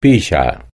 陛下